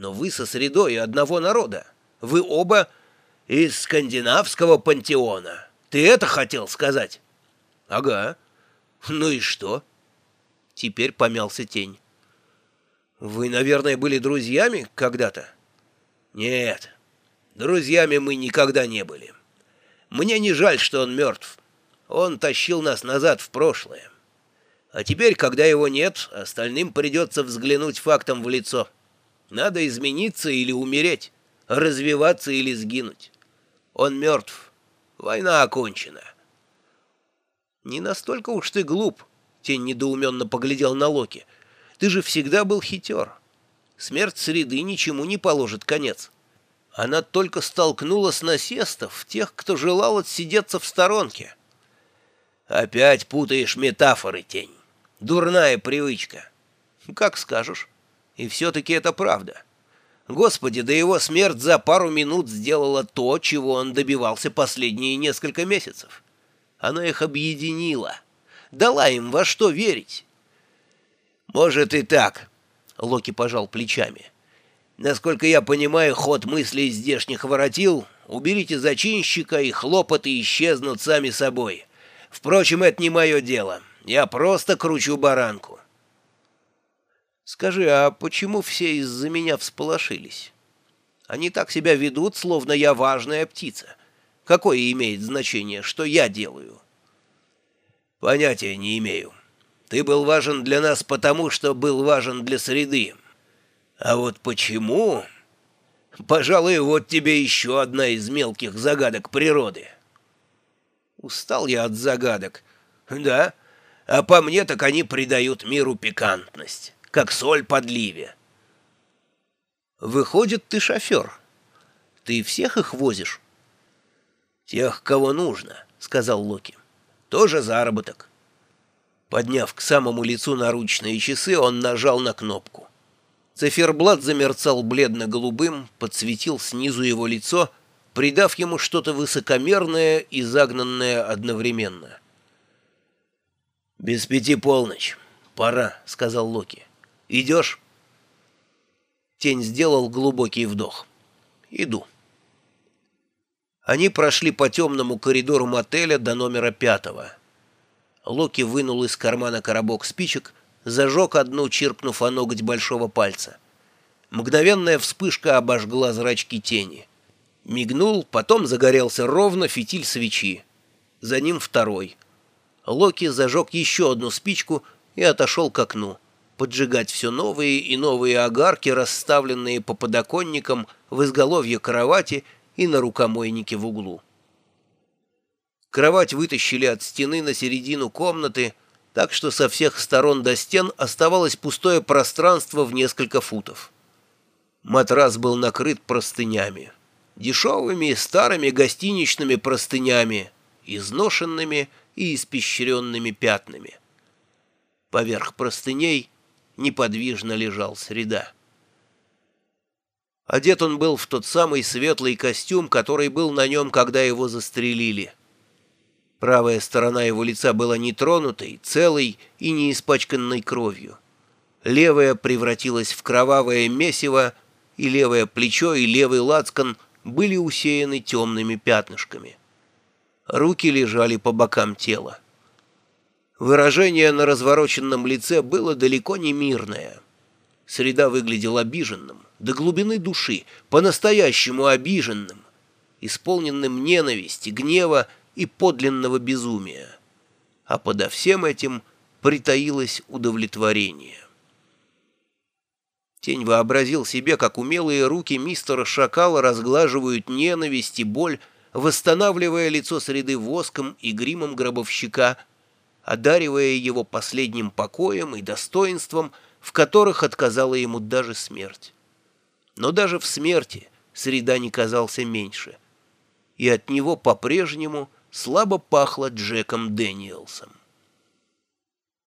Но вы со средой одного народа. Вы оба из скандинавского пантеона. Ты это хотел сказать? Ага. Ну и что? Теперь помялся тень. Вы, наверное, были друзьями когда-то? Нет, друзьями мы никогда не были. Мне не жаль, что он мертв. Он тащил нас назад в прошлое. А теперь, когда его нет, остальным придется взглянуть фактом в лицо. Надо измениться или умереть, развиваться или сгинуть. Он мертв. Война окончена. Не настолько уж ты глуп, — Тень недоуменно поглядел на Локи. Ты же всегда был хитер. Смерть среды ничему не положит конец. Она только столкнула с насестов тех, кто желал отсидеться в сторонке. Опять путаешь метафоры, тень. Дурная привычка. Как скажешь. И все-таки это правда. Господи, да его смерть за пару минут сделала то, чего он добивался последние несколько месяцев. Она их объединила, дала им во что верить. Может и так, Локи пожал плечами. Насколько я понимаю, ход мыслей здешних воротил, уберите зачинщика, и хлопоты исчезнут сами собой. Впрочем, это не мое дело. Я просто кручу баранку. Скажи, а почему все из-за меня всполошились? Они так себя ведут, словно я важная птица. Какое имеет значение, что я делаю? Понятия не имею. Ты был важен для нас потому, что был важен для среды. А вот почему... Пожалуй, вот тебе еще одна из мелких загадок природы. Устал я от загадок. Да, а по мне так они придают миру пикантность, как соль подливе. Выходит, ты шофер. Ты всех их возишь? Тех, кого нужно, сказал Локи. Тоже заработок. Подняв к самому лицу наручные часы, он нажал на кнопку. Циферблат замерцал бледно-голубым, подсветил снизу его лицо, придав ему что-то высокомерное и загнанное одновременно. «Без пяти полночь. Пора», — сказал Локи. «Идешь?» Тень сделал глубокий вдох. «Иду». Они прошли по темному коридору мотеля до номера пятого. Локи вынул из кармана коробок спичек, зажег одну, чиркнув о ноготь большого пальца. Мгновенная вспышка обожгла зрачки тени. Мигнул, потом загорелся ровно фитиль свечи. За ним второй — Локи зажег еще одну спичку и отошел к окну, поджигать все новые и новые огарки, расставленные по подоконникам в изголовье кровати и на рукомойнике в углу. Кровать вытащили от стены на середину комнаты, так что со всех сторон до стен оставалось пустое пространство в несколько футов. Матрас был накрыт простынями. Дешевыми старыми гостиничными простынями, изношенными и испещренными пятнами. Поверх простыней неподвижно лежал среда. Одет он был в тот самый светлый костюм, который был на нем, когда его застрелили. Правая сторона его лица была нетронутой, целой и не испачканной кровью. Левая превратилась в кровавое месиво, и левое плечо, и левый лацкан были усеяны темными пятнышками. Руки лежали по бокам тела. Выражение на развороченном лице было далеко не мирное. Среда выглядел обиженным, до глубины души, по-настоящему обиженным, исполненным ненависти, гнева и подлинного безумия. А подо всем этим притаилось удовлетворение. Тень вообразил себе, как умелые руки мистера Шакала разглаживают ненависть и боль, восстанавливая лицо среды воском и гримом гробовщика, одаривая его последним покоем и достоинством, в которых отказала ему даже смерть. Но даже в смерти среда не казался меньше, и от него по-прежнему слабо пахло Джеком Дэниелсом.